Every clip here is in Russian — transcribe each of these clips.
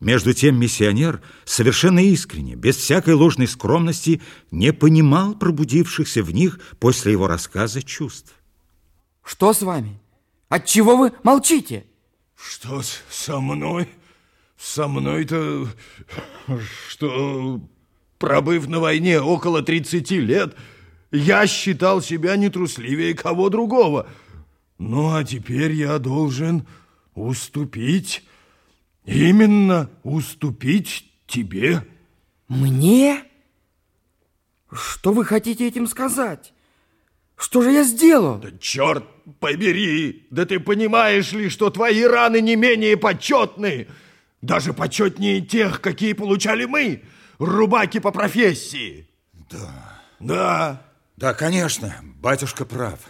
Между тем миссионер совершенно искренне, без всякой ложной скромности, не понимал пробудившихся в них после его рассказа чувств. Что с вами? Отчего вы молчите? Что со мной? Со мной-то, что, пробыв на войне около 30 лет, я считал себя не трусливее кого другого. Ну, а теперь я должен уступить Именно уступить тебе. Мне? Что вы хотите этим сказать? Что же я сделал? Да черт побери! Да ты понимаешь ли, что твои раны не менее почетны? Даже почетнее тех, какие получали мы, рубаки по профессии. Да. Да. Да, конечно, батюшка прав.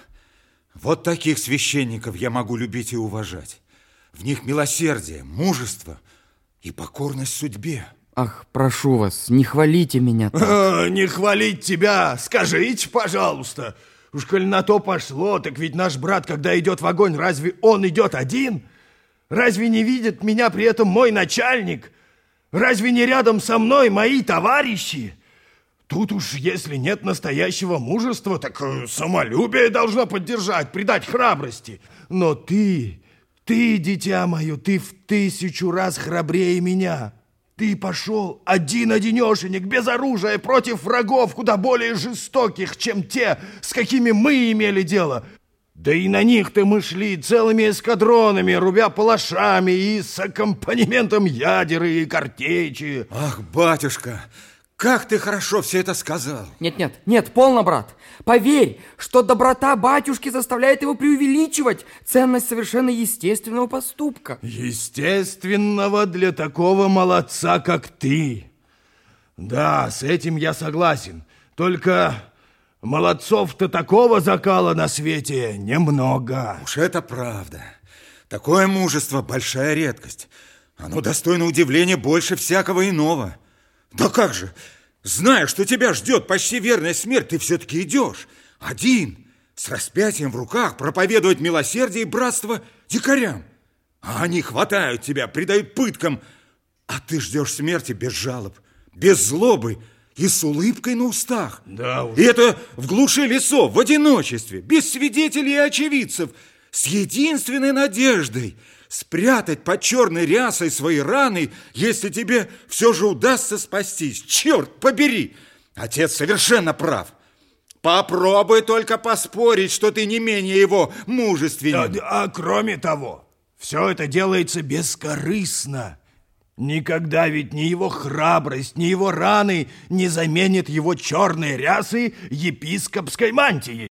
Вот таких священников я могу любить и уважать. В них милосердие, мужество и покорность судьбе. Ах, прошу вас, не хвалите меня так. А, не хвалить тебя, скажите, пожалуйста. Уж коль на то пошло, так ведь наш брат, когда идет в огонь, разве он идет один? Разве не видит меня при этом мой начальник? Разве не рядом со мной мои товарищи? Тут уж, если нет настоящего мужества, так э, самолюбие должно поддержать, придать храбрости. Но ты ты, дитя мое, ты в тысячу раз храбрее меня. Ты пошел один-одинешенек, без оружия, против врагов, куда более жестоких, чем те, с какими мы имели дело. Да и на них-то мы шли целыми эскадронами, рубя палашами и с аккомпанементом ядеры и картечи. Ах, батюшка, как ты хорошо все это сказал. Нет, нет, нет, полно, брат. Поверь, что доброта батюшки заставляет его преувеличивать ценность совершенно естественного поступка. Естественного для такого молодца, как ты. Да, с этим я согласен. Только молодцов-то такого закала на свете немного. Уж это правда. Такое мужество – большая редкость. Оно достойно удивления больше всякого иного. Да как же, зная, что тебя ждет почти верная смерть, ты все-таки идешь, один, с распятием в руках, проповедовать милосердие и братство дикарям. А они хватают тебя, предают пыткам, а ты ждешь смерти без жалоб, без злобы и с улыбкой на устах. Да уж. И это в глуши лесов, в одиночестве, без свидетелей и очевидцев, с единственной надеждой – спрятать под черной рясой свои раны, если тебе все же удастся спастись. Черт побери! Отец совершенно прав. Попробуй только поспорить, что ты не менее его мужественен. А, а кроме того, все это делается бескорыстно. Никогда ведь ни его храбрость, ни его раны не заменит его черной рясы епископской мантии.